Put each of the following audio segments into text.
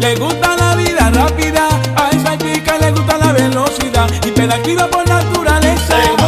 Le gusta la vida rápida, a esa chica le gusta la velocidad y pedactiva por naturaleza.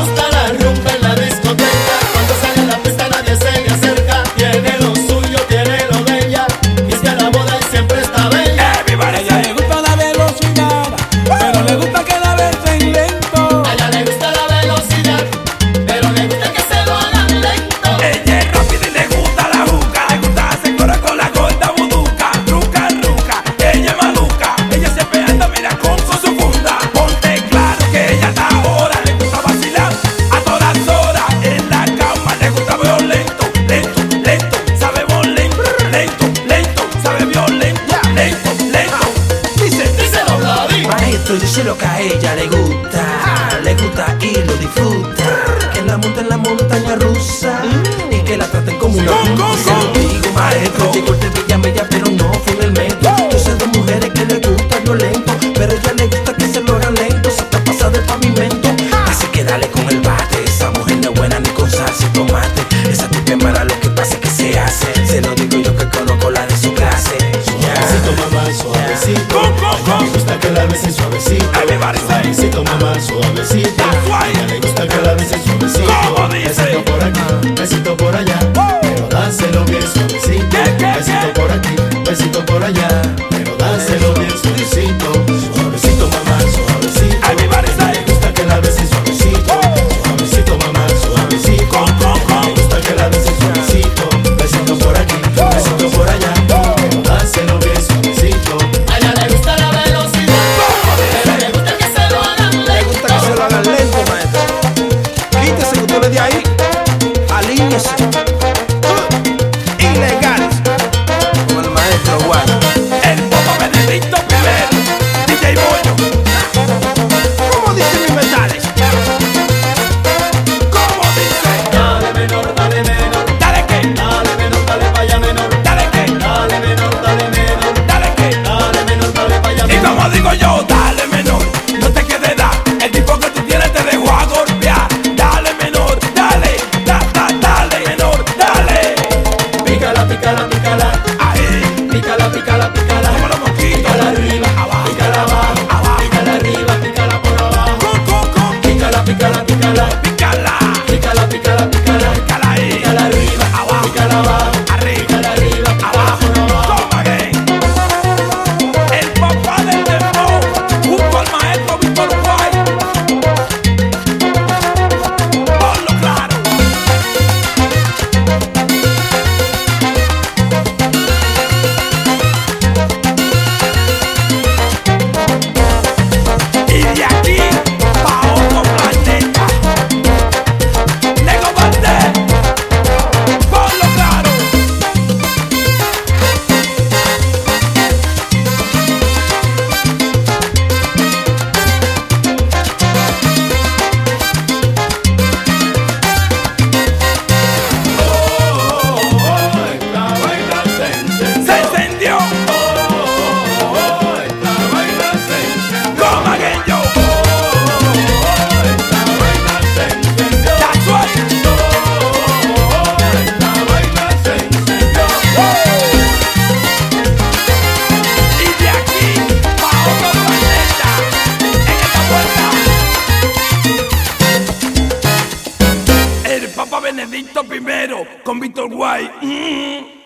Hace lo que a ella le gusta, le gusta y lo disfruta. Que la monta en la montaña rusa y que la traten como una. Go, maestro. mamá, suavecito. A mí me gusta que la beses suavecito. Suavecito, mamá, suavecito. pica la pica. Cerdito primero con Víctor White. Mm.